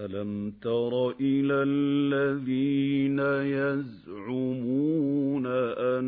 أَلَمْ تَرَ إِلَى الَّذِينَ يَزْعُمُونَ أَنَّهُمْ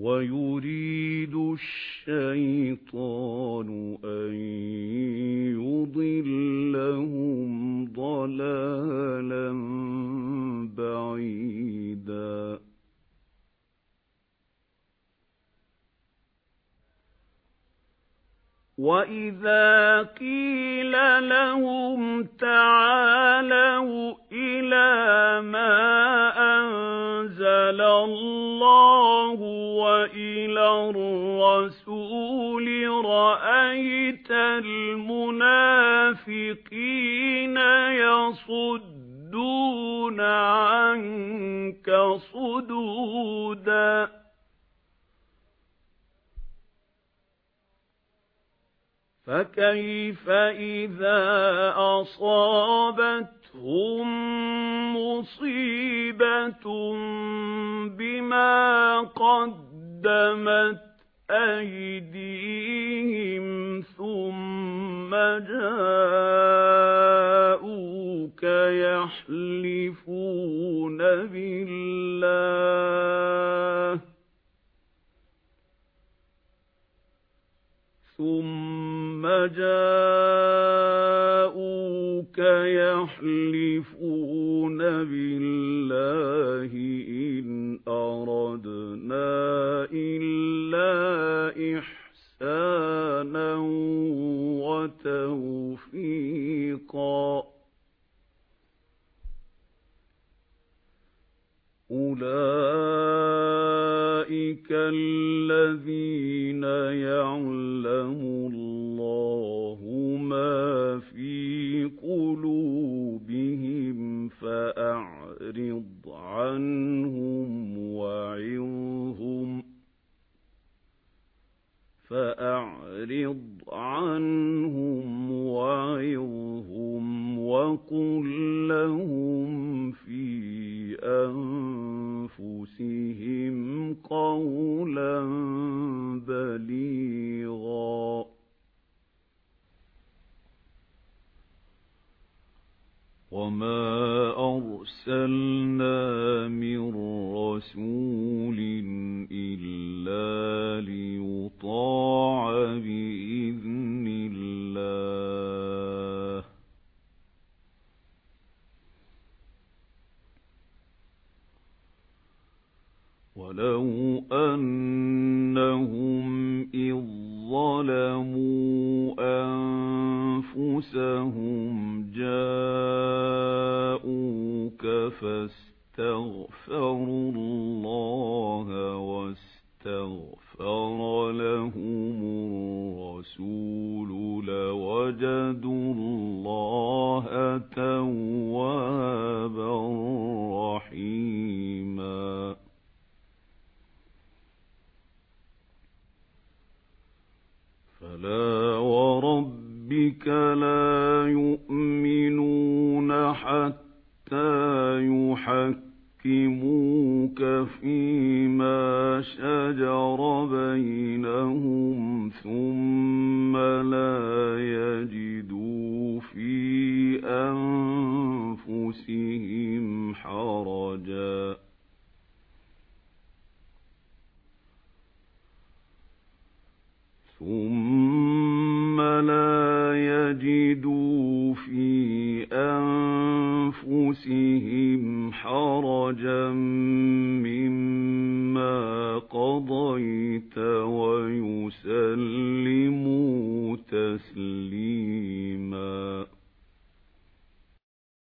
وَيُرِيدُ الشَّيْطَانُ أَن يُضِلَّهُمْ ضَلَالًا بَعِيدًا. وَإِذَا قِيلَ لَهُمْ تَعَالَوْا إِلَىٰ مَا أَنزَلَ اللَّهُ رَأَيْتَ الْمُنَافِقِينَ يَصُدُّونَ عَنكَ صُدُودًا. فَكَيْفَ إِذَا أَصَابَتْهُم ثُمَّ جَاءُوكَ يَحْلِفُونَ بِاللَّهِ ثُمَّ جَاءُوكَ يَحْلِفُونَ بِاللَّهِ إِنْ أَرَدْنَا إِلَّا إِحْسَانًا وَتَوْفِيقًا أُولَئِكَ الَّذِينَ يَعْلَمُ اللَّهُ مَا فِي قُلُوبِهِمْ فَأَعْرِضْ عَنْهُمْ وَعِظْهُمْ فَأَعْرِضْ عَنْهُمْ وَعِظْهُمْ وَقُل لَّهُمْ فِي أَنفُسِهِمْ قَوْلًا بَلِيغًا. وَمَا أَرْسَلْنَا مِن رَّسُولٍ إِلَّا لِيُطَاعَ وَلَوْ أَنَّهُمْ إِذ ظَّلَمُوا أَنفُسَهُمْ جَاءُوكَ فَاسْتَغْفَرُوا اللَّهَ وَاسْتَغْفَرَ لَهُمُ الرَّسُولُ لَوَجَدُوا اللَّهَ تَوَّابًا وَرَبِّكَ لَا يُؤْمِنُونَ حَتَّىٰ أَنفُسِهِمْ حَرَجًا مِّمَّا قَضَيْتَ